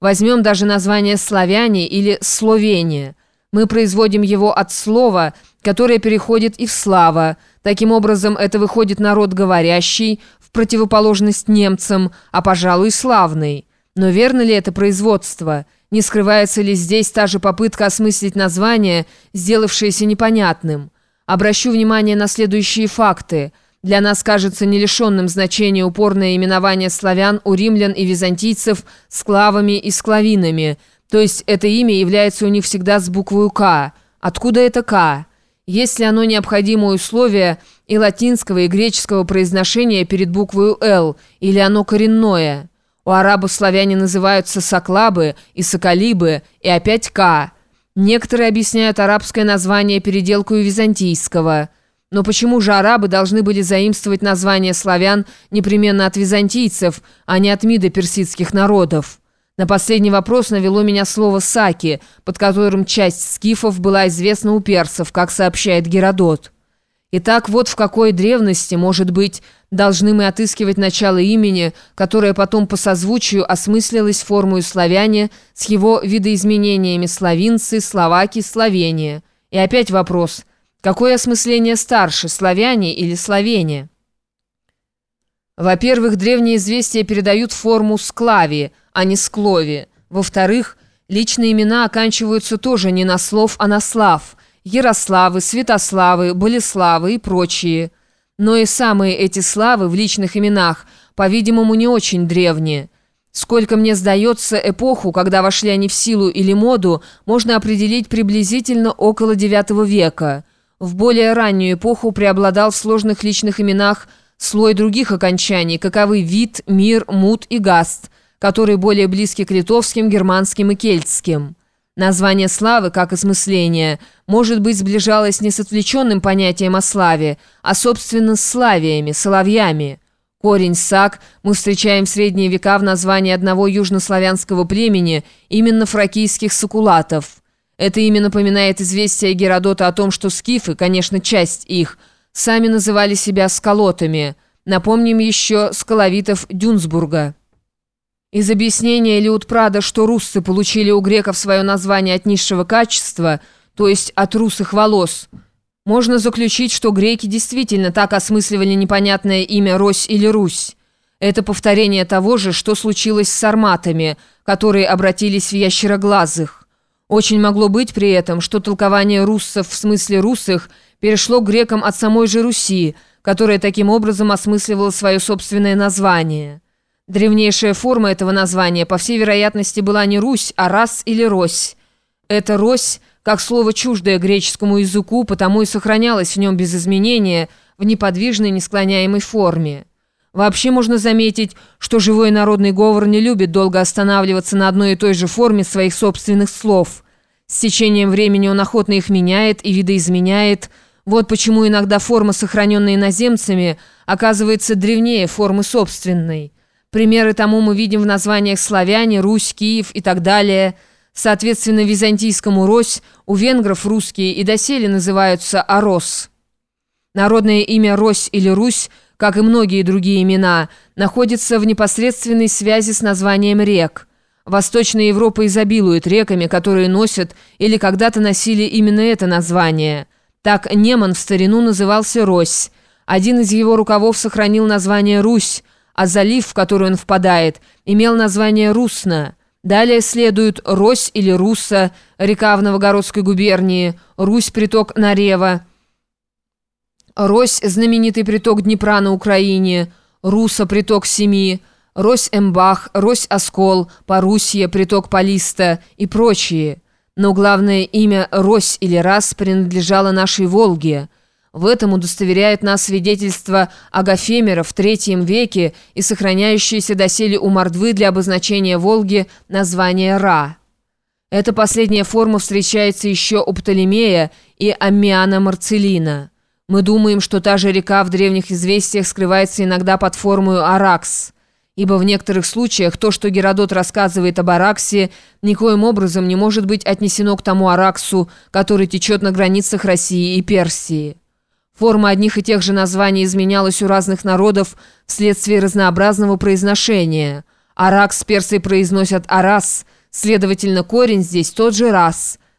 Возьмем даже название «славяне» или «словения». Мы производим его от слова, которое переходит и в «слава». Таким образом, это выходит народ говорящий, в противоположность немцам, а, пожалуй, славный. Но верно ли это производство? Не скрывается ли здесь та же попытка осмыслить название, сделавшееся непонятным? Обращу внимание на следующие факты – для нас кажется не лишенным значения упорное именование славян у римлян и византийцев склавами и склавинами, то есть это имя является у них всегда с буквой «К». Откуда это «К»? Если оно необходимое условие и латинского, и греческого произношения перед буквой «Л», или оно коренное? У арабов славяне называются соклабы и соколибы, и опять «К». Некоторые объясняют арабское название переделкой византийского – но почему же арабы должны были заимствовать название славян непременно от византийцев, а не от мида персидских народов? На последний вопрос навело меня слово «саки», под которым часть скифов была известна у персов, как сообщает Геродот. Итак, вот в какой древности, может быть, должны мы отыскивать начало имени, которое потом по созвучию осмыслилось формую славяне с его видоизменениями славинцы, словаки, словения. И опять вопрос – Какое осмысление старше, славяне или словения? Во-первых, древние известия передают форму «склави», а не «склови». Во-вторых, личные имена оканчиваются тоже не на слов, а на слав. Ярославы, Святославы, Болеславы и прочие. Но и самые эти славы в личных именах, по-видимому, не очень древние. Сколько мне сдается, эпоху, когда вошли они в силу или моду, можно определить приблизительно около IX века – в более раннюю эпоху преобладал в сложных личных именах слой других окончаний, каковы вид, мир, мут и гаст, которые более близки к литовским, германским и кельтским. Название славы, как осмысление, может быть, сближалось не с отвлеченным понятием о славе, а, собственно, с славиями, соловьями. Корень «сак» мы встречаем в средние века в названии одного южнославянского племени, именно фракийских сакулатов – это имя напоминает известие Геродота о том, что скифы, конечно, часть их, сами называли себя скалотами. Напомним еще скаловитов Дюнсбурга. Из объяснения Леутпрада, что руссы получили у греков свое название от низшего качества, то есть от русых волос, можно заключить, что греки действительно так осмысливали непонятное имя Рось или Русь. Это повторение того же, что случилось с сарматами, которые обратились в ящероглазых. Очень могло быть при этом, что толкование руссов в смысле русых перешло к грекам от самой же Руси, которая таким образом осмысливала свое собственное название. Древнейшая форма этого названия, по всей вероятности, была не Русь, а Рас или Рось. Это «Рось» как слово чуждое греческому языку, потому и сохранялось в нем без изменения, в неподвижной, несклоняемой форме. Вообще можно заметить, что живой народный говор не любит долго останавливаться на одной и той же форме своих собственных слов. С течением времени он охотно их меняет и видоизменяет. Вот почему иногда форма, сохраненная иноземцами, оказывается древнее формы собственной. Примеры тому мы видим в названиях «Славяне», «Русь», «Киев» и так далее. Соответственно, византийскому «Рось» у венгров русские и доселе называются «Арос». Народное имя «Рось» или «Русь» как и многие другие имена, находится в непосредственной связи с названием рек. Восточная Европа изобилует реками, которые носят или когда-то носили именно это название. Так Неман в старину назывался Рось. Один из его рукавов сохранил название Русь, а залив, в который он впадает, имел название Русна. Далее следуют Рось или Русса, река в Новогородской губернии, Русь-приток Нарева, Рось – знаменитый приток Днепра на Украине, Руса – приток Семи, Рось-Эмбах, Рось-Оскол, Парусье – приток Полиста и прочие. Но главное имя Рось или Рас принадлежало нашей Волге. В этом удостоверяет нас свидетельство Агафемера в III веке и сохраняющееся доселе у Мордвы для обозначения Волги название Ра. Эта последняя форма встречается еще у Птолемея и Аммиана Марцелина. Мы думаем, что та же река в древних известиях скрывается иногда под формой Аракс, ибо в некоторых случаях то, что Геродот рассказывает об Араксе, никоим образом не может быть отнесено к тому Араксу, который течет на границах России и Персии. Форма одних и тех же названий изменялась у разных народов вследствие разнообразного произношения. Арак с персой произносят «арас», следовательно, корень здесь тот же «раз».